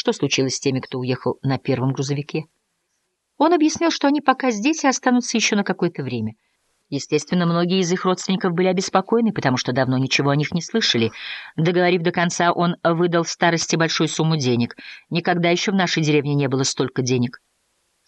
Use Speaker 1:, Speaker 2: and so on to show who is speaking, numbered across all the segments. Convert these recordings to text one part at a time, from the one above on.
Speaker 1: Что случилось с теми, кто уехал на первом грузовике? Он объяснил, что они пока здесь и останутся еще на какое-то время. Естественно, многие из их родственников были обеспокоены, потому что давно ничего о них не слышали. Договорив до конца, он выдал старости большую сумму денег. Никогда еще в нашей деревне не было столько денег.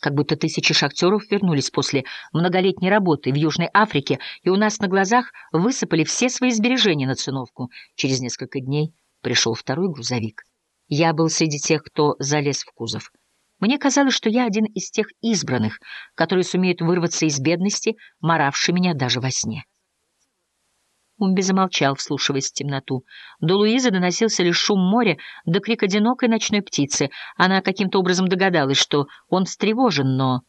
Speaker 1: Как будто тысячи шахтеров вернулись после многолетней работы в Южной Африке, и у нас на глазах высыпали все свои сбережения на циновку. Через несколько дней пришел второй грузовик. Я был среди тех, кто залез в кузов. Мне казалось, что я один из тех избранных, которые сумеют вырваться из бедности, моравшей меня даже во сне. Умби замолчал, вслушиваясь в темноту. До Луизы доносился лишь шум моря до крик одинокой ночной птицы. Она каким-то образом догадалась, что он встревожен, но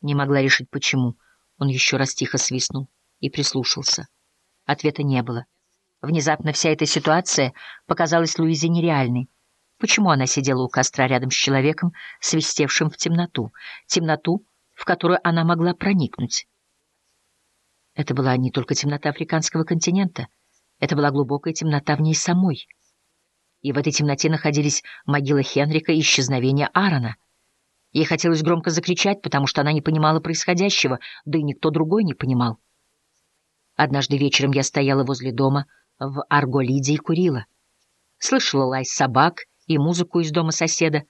Speaker 1: не могла решить, почему. Он еще раз тихо свистнул и прислушался. Ответа не было. Внезапно вся эта ситуация показалась Луизе нереальной. Почему она сидела у костра рядом с человеком, свистевшим в темноту? Темноту, в которую она могла проникнуть. Это была не только темнота африканского континента, это была глубокая темнота в ней самой. И в этой темноте находились могила Хенрика и исчезновение Аарона. Ей хотелось громко закричать, потому что она не понимала происходящего, да и никто другой не понимал. Однажды вечером я стояла возле дома в Арголиде и курила. Слышала лай собак и музыку из дома соседа.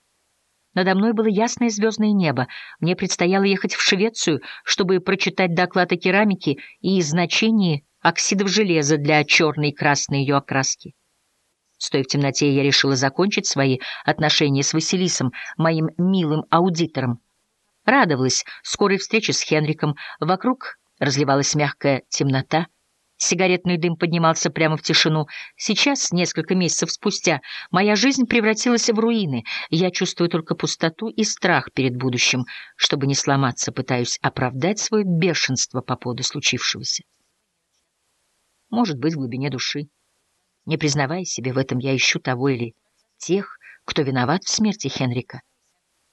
Speaker 1: Надо мной было ясное звездное небо. Мне предстояло ехать в Швецию, чтобы прочитать доклад о керамике и значении оксидов железа для черной и красной ее окраски. Стоя в темноте, я решила закончить свои отношения с Василисом, моим милым аудитором. Радовалась скорой встрече с Хенриком. Вокруг разливалась мягкая темнота — Сигаретный дым поднимался прямо в тишину. Сейчас, несколько месяцев спустя, моя жизнь превратилась в руины. Я чувствую только пустоту и страх перед будущим. Чтобы не сломаться, пытаюсь оправдать свое бешенство по поводу случившегося. Может быть, в глубине души. Не признавая себе в этом, я ищу того или тех, кто виноват в смерти Хенрика.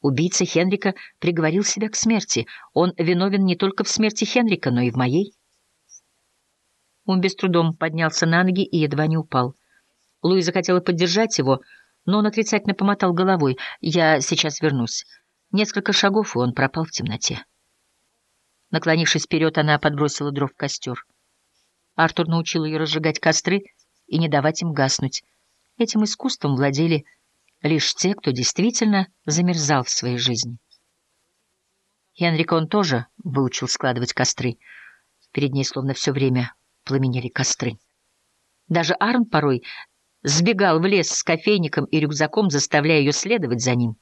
Speaker 1: Убийца Хенрика приговорил себя к смерти. Он виновен не только в смерти Хенрика, но и в моей. Он без трудом поднялся на ноги и едва не упал. Луиза хотела поддержать его, но он отрицательно помотал головой. «Я сейчас вернусь». Несколько шагов, и он пропал в темноте. Наклонившись вперед, она подбросила дров в костер. Артур научил ее разжигать костры и не давать им гаснуть. Этим искусством владели лишь те, кто действительно замерзал в своей жизни. Хенрик он тоже выучил складывать костры. Перед ней словно все время пламенели костры. Даже Арн порой сбегал в лес с кофейником и рюкзаком, заставляя ее следовать за ним.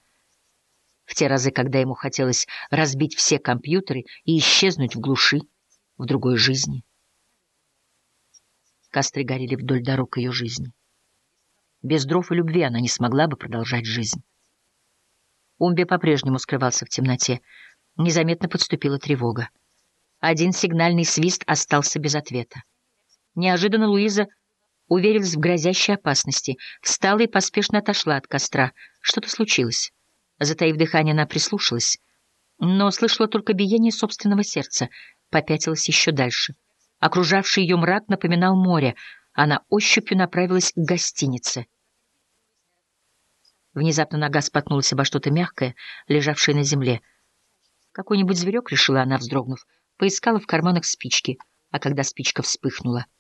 Speaker 1: В те разы, когда ему хотелось разбить все компьютеры и исчезнуть в глуши, в другой жизни. Костры горели вдоль дорог ее жизни. Без дров и любви она не смогла бы продолжать жизнь. Умби по-прежнему скрывался в темноте. Незаметно подступила тревога. Один сигнальный свист остался без ответа. Неожиданно Луиза уверилась в грозящей опасности, встала и поспешно отошла от костра. Что-то случилось. Затаив дыхание, она прислушалась, но слышала только биение собственного сердца, попятилась еще дальше. Окружавший ее мрак напоминал море. Она ощупью направилась к гостинице. Внезапно нога споткнулась обо что-то мягкое, лежавшее на земле. Какой-нибудь зверек, решила она, вздрогнув, поискала в карманах спички, а когда спичка вспыхнула —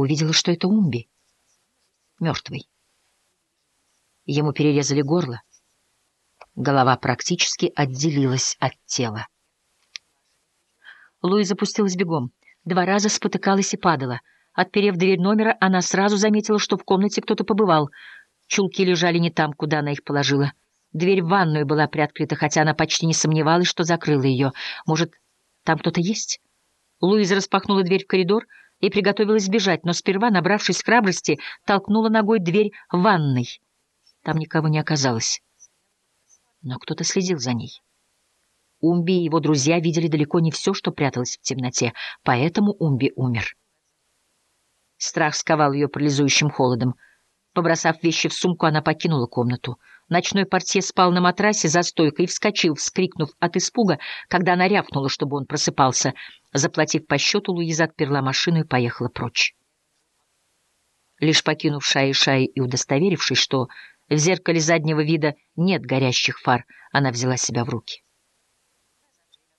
Speaker 1: увидела, что это Умби, мертвый. Ему перерезали горло. Голова практически отделилась от тела. Луи запустилась бегом. Два раза спотыкалась и падала. Отперев дверь номера, она сразу заметила, что в комнате кто-то побывал. Чулки лежали не там, куда она их положила. Дверь в ванную была приоткрыта, хотя она почти не сомневалась, что закрыла ее. Может, там кто-то есть? Луиза распахнула дверь в коридор — и приготовилась бежать, но сперва, набравшись храбрости, толкнула ногой дверь ванной. Там никого не оказалось. Но кто-то следил за ней. Умби и его друзья видели далеко не все, что пряталось в темноте, поэтому Умби умер. Страх сковал ее парализующим холодом. Побросав вещи в сумку, она покинула комнату. Ночной портье спал на матрасе за стойкой и вскочил, вскрикнув от испуга, когда она рявкнула, чтобы он просыпался. Заплатив по счету, Луиза отперла машину и поехала прочь. Лишь покинув Шаи-Шаи и удостоверившись, что В зеркале заднего вида нет горящих фар. Она взяла себя в руки.